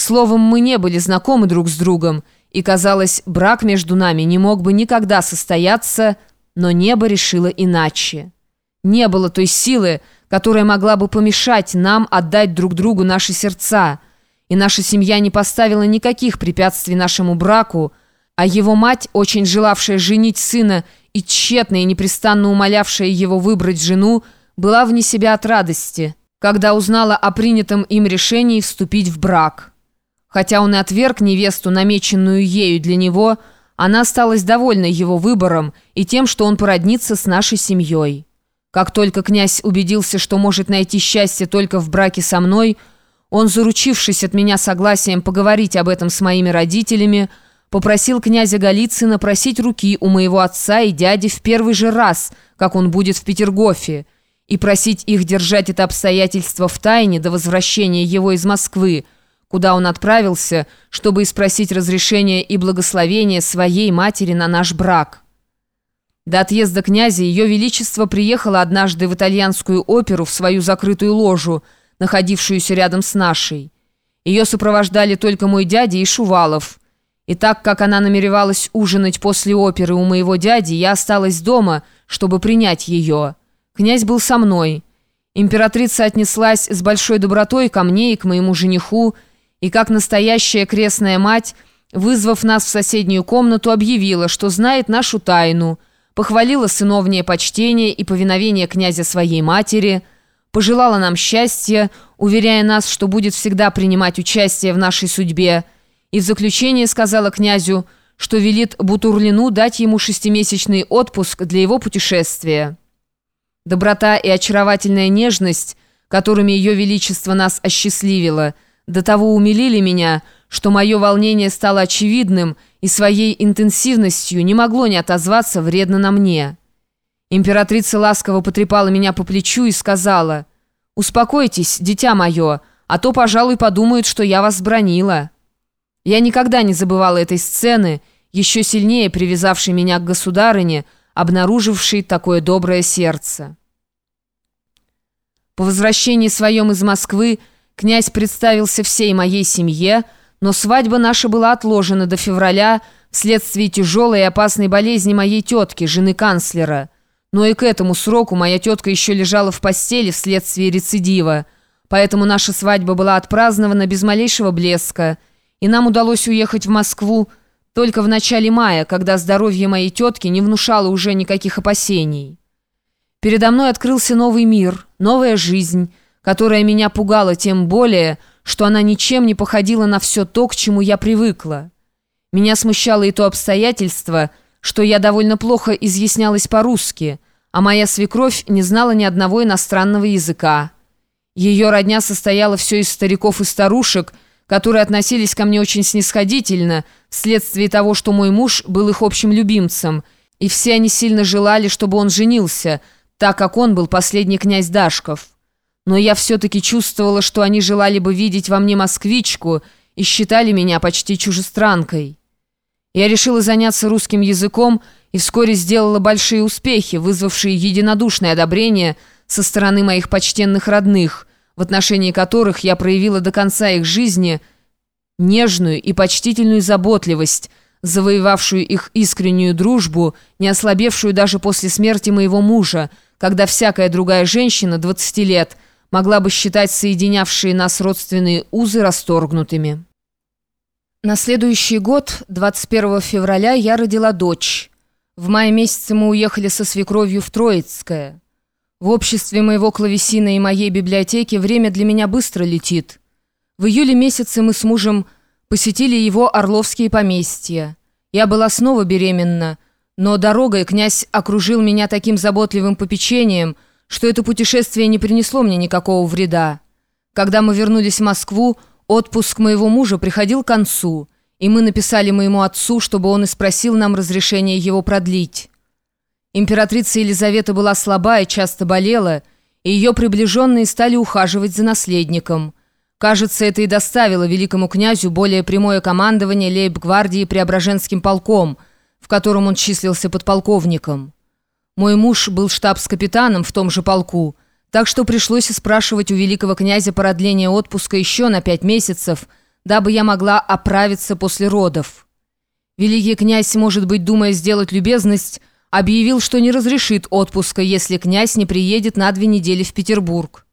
Словом, мы не были знакомы друг с другом, и, казалось, брак между нами не мог бы никогда состояться, но небо решило иначе. Не было той силы, которая могла бы помешать нам отдать друг другу наши сердца, и наша семья не поставила никаких препятствий нашему браку, а его мать, очень желавшая женить сына и тщетно и непрестанно умолявшая его выбрать жену, была вне себя от радости, когда узнала о принятом им решении вступить в брак. Хотя он и отверг невесту, намеченную ею для него, она осталась довольна его выбором и тем, что он породнится с нашей семьей. Как только князь убедился, что может найти счастье только в браке со мной, он, заручившись от меня согласием поговорить об этом с моими родителями, попросил князя Голицына просить руки у моего отца и дяди в первый же раз, как он будет в Петергофе, и просить их держать это обстоятельство в тайне до возвращения его из Москвы, куда он отправился, чтобы спросить разрешения и благословения своей матери на наш брак. До отъезда князя Ее Величество приехало однажды в итальянскую оперу в свою закрытую ложу, находившуюся рядом с нашей. Ее сопровождали только мой дядя и Шувалов. И так как она намеревалась ужинать после оперы у моего дяди, я осталась дома, чтобы принять ее. Князь был со мной. Императрица отнеслась с большой добротой ко мне и к моему жениху, и как настоящая крестная мать, вызвав нас в соседнюю комнату, объявила, что знает нашу тайну, похвалила сыновнее почтение и повиновение князя своей матери, пожелала нам счастья, уверяя нас, что будет всегда принимать участие в нашей судьбе, и в заключение сказала князю, что велит Бутурлину дать ему шестимесячный отпуск для его путешествия. Доброта и очаровательная нежность, которыми ее величество нас осчастливило – до того умилили меня, что мое волнение стало очевидным и своей интенсивностью не могло не отозваться вредно на мне. Императрица ласково потрепала меня по плечу и сказала, «Успокойтесь, дитя мое, а то, пожалуй, подумают, что я вас бронила». Я никогда не забывала этой сцены, еще сильнее привязавшей меня к государыне, обнаружившей такое доброе сердце. По возвращении своем из Москвы Князь представился всей моей семье, но свадьба наша была отложена до февраля вследствие тяжелой и опасной болезни моей тетки, жены канцлера. Но и к этому сроку моя тетка еще лежала в постели вследствие рецидива, поэтому наша свадьба была отпразднована без малейшего блеска, и нам удалось уехать в Москву только в начале мая, когда здоровье моей тетки не внушало уже никаких опасений. Передо мной открылся новый мир, новая жизнь, которая меня пугала тем более, что она ничем не походила на все то, к чему я привыкла. Меня смущало и то обстоятельство, что я довольно плохо изъяснялась по-русски, а моя свекровь не знала ни одного иностранного языка. Ее родня состояла все из стариков и старушек, которые относились ко мне очень снисходительно, вследствие того, что мой муж был их общим любимцем, и все они сильно желали, чтобы он женился, так как он был последний князь Дашков но я все-таки чувствовала, что они желали бы видеть во мне москвичку и считали меня почти чужестранкой. Я решила заняться русским языком и вскоре сделала большие успехи, вызвавшие единодушное одобрение со стороны моих почтенных родных, в отношении которых я проявила до конца их жизни нежную и почтительную заботливость, завоевавшую их искреннюю дружбу, не ослабевшую даже после смерти моего мужа, когда всякая другая женщина 20 лет – могла бы считать соединявшие нас родственные узы расторгнутыми. На следующий год, 21 февраля, я родила дочь. В мае месяце мы уехали со свекровью в Троицкое. В обществе моего клавесина и моей библиотеки время для меня быстро летит. В июле месяце мы с мужем посетили его орловские поместья. Я была снова беременна, но дорогой князь окружил меня таким заботливым попечением – что это путешествие не принесло мне никакого вреда. Когда мы вернулись в Москву, отпуск моего мужа приходил к концу, и мы написали моему отцу, чтобы он и спросил нам разрешения его продлить. Императрица Елизавета была слаба и часто болела, и ее приближенные стали ухаживать за наследником. Кажется, это и доставило великому князю более прямое командование лейб-гвардии Преображенским полком, в котором он числился подполковником. Мой муж был штабс-капитаном в том же полку, так что пришлось спрашивать у великого князя продление отпуска еще на пять месяцев, дабы я могла оправиться после родов. Великий князь, может быть, думая сделать любезность, объявил, что не разрешит отпуска, если князь не приедет на две недели в Петербург.